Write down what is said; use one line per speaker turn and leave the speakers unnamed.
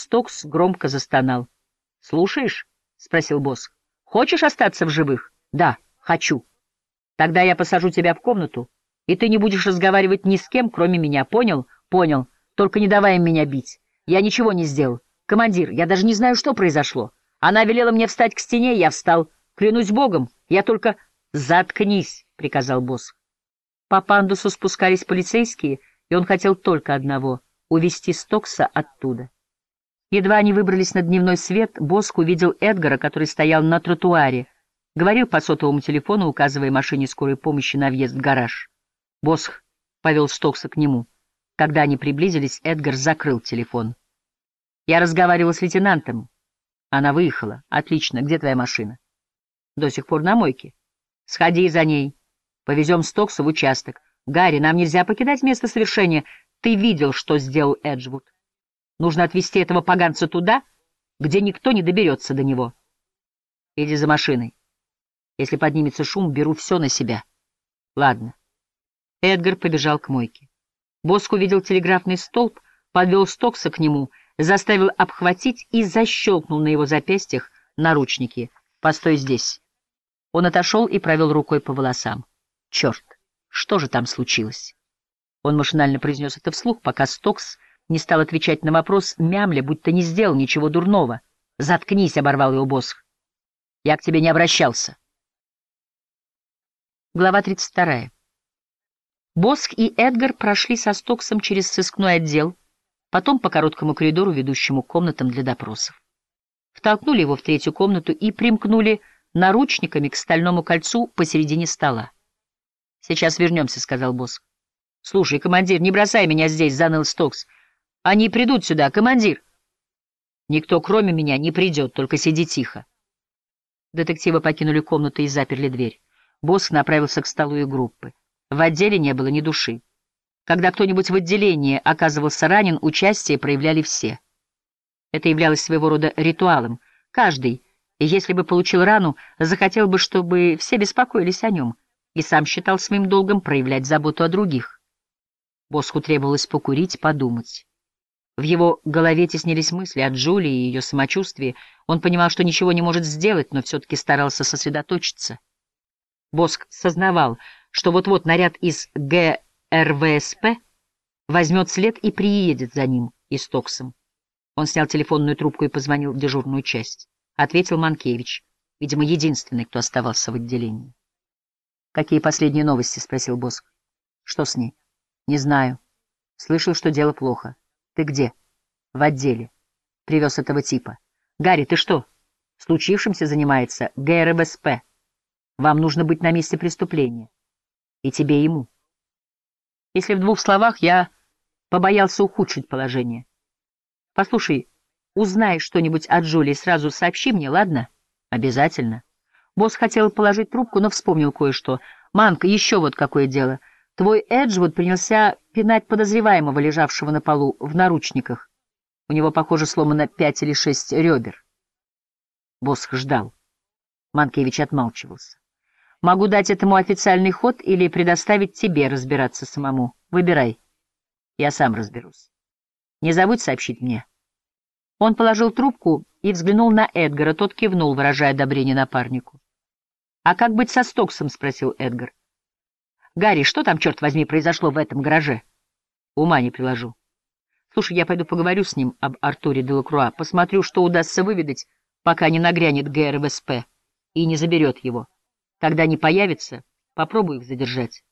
Стокс громко застонал. «Слушаешь?» — спросил босс. «Хочешь остаться в живых?» «Да, хочу. Тогда я посажу тебя в комнату, и ты не будешь разговаривать ни с кем, кроме меня. Понял? Понял. Только не давай им меня бить. Я ничего не сделал. Командир, я даже не знаю, что произошло. Она велела мне встать к стене, я встал. Клянусь богом, я только... «Заткнись!» — приказал босс. По пандусу спускались полицейские, и он хотел только одного — увести Стокса оттуда. Едва они выбрались на дневной свет, Боск увидел Эдгара, который стоял на тротуаре, говорил по сотовому телефону, указывая машине скорой помощи на въезд в гараж. Босх повел Стокса к нему. Когда они приблизились, Эдгар закрыл телефон. «Я разговаривал с лейтенантом. Она выехала. Отлично. Где твоя машина?» «До сих пор на мойке. Сходи за ней. Повезем Стокса в участок. Гарри, нам нельзя покидать место совершения. Ты видел, что сделал Эджвуд. Нужно отвезти этого поганца туда, где никто не доберется до него. Иди за машиной. Если поднимется шум, беру все на себя. Ладно. Эдгар побежал к мойке. Боск увидел телеграфный столб, подвел Стокса к нему, заставил обхватить и защелкнул на его запястьях наручники. «Постой здесь». Он отошел и провел рукой по волосам. «Черт, что же там случилось?» Он машинально произнес это вслух, пока Стокс не стал отвечать на вопрос, мямля, будто не сделал ничего дурного. «Заткнись», — оборвал его Босх. «Я к тебе не обращался». Глава 32. Боск и Эдгар прошли со Стоксом через сыскной отдел, потом по короткому коридору, ведущему к комнатам для допросов. Втолкнули его в третью комнату и примкнули наручниками к стальному кольцу посередине стола. «Сейчас вернемся», — сказал Боск. «Слушай, командир, не бросай меня здесь», — заныл Стокс. Они придут сюда, командир. Никто, кроме меня, не придет, только сиди тихо. Детективы покинули комнату и заперли дверь. Босс направился к столу и группы. В отделе не было ни души. Когда кто-нибудь в отделении оказывался ранен, участие проявляли все. Это являлось своего рода ритуалом. Каждый, если бы получил рану, захотел бы, чтобы все беспокоились о нем, и сам считал своим долгом проявлять заботу о других. Боску требовалось покурить, подумать. В его голове теснились мысли о Джулии и ее самочувствии. Он понимал, что ничего не может сделать, но все-таки старался сосредоточиться. Боск сознавал, что вот-вот наряд из ГРВСП возьмет след и приедет за ним и с Токсом. Он снял телефонную трубку и позвонил в дежурную часть. Ответил Манкевич, видимо, единственный, кто оставался в отделении. «Какие последние новости?» — спросил Боск. «Что с ней?» «Не знаю. Слышал, что дело плохо. Ты где? В отделе. Привез этого типа. Гарри, ты что? Случившимся занимается ГРБСП. Вам нужно быть на месте преступления. И тебе, и ему. Если в двух словах, я побоялся ухудшить положение. Послушай, узнай что-нибудь от Джулии, сразу сообщи мне, ладно? Обязательно. Босс хотел положить трубку, но вспомнил кое-что. Манка, еще вот какое дело — Твой Эджвуд принялся пинать подозреваемого, лежавшего на полу, в наручниках. У него, похоже, сломано пять или шесть ребер. Босх ждал. Манкевич отмалчивался. «Могу дать этому официальный ход или предоставить тебе разбираться самому. Выбирай. Я сам разберусь. Не забудь сообщить мне». Он положил трубку и взглянул на Эдгара. Тот кивнул, выражая одобрение напарнику. «А как быть со Стоксом?» — спросил Эдгар. Гарри, что там, черт возьми, произошло в этом гараже? Ума не приложу. Слушай, я пойду поговорю с ним об Артуре Делакруа, посмотрю, что удастся выведать, пока не нагрянет ГРВСП и не заберет его. Когда они появятся, попробую их задержать.